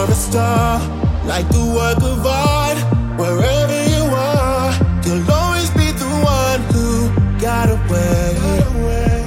you're a star, like the work of art. Wherever you are, you'll always be the one who got away.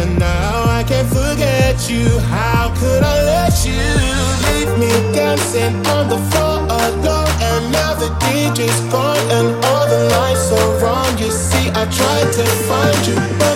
And now I can't forget you. How could I let you leave me dancing on the floor alone? And now the DJ's gone and all the lights are on. You see, I tried to find you.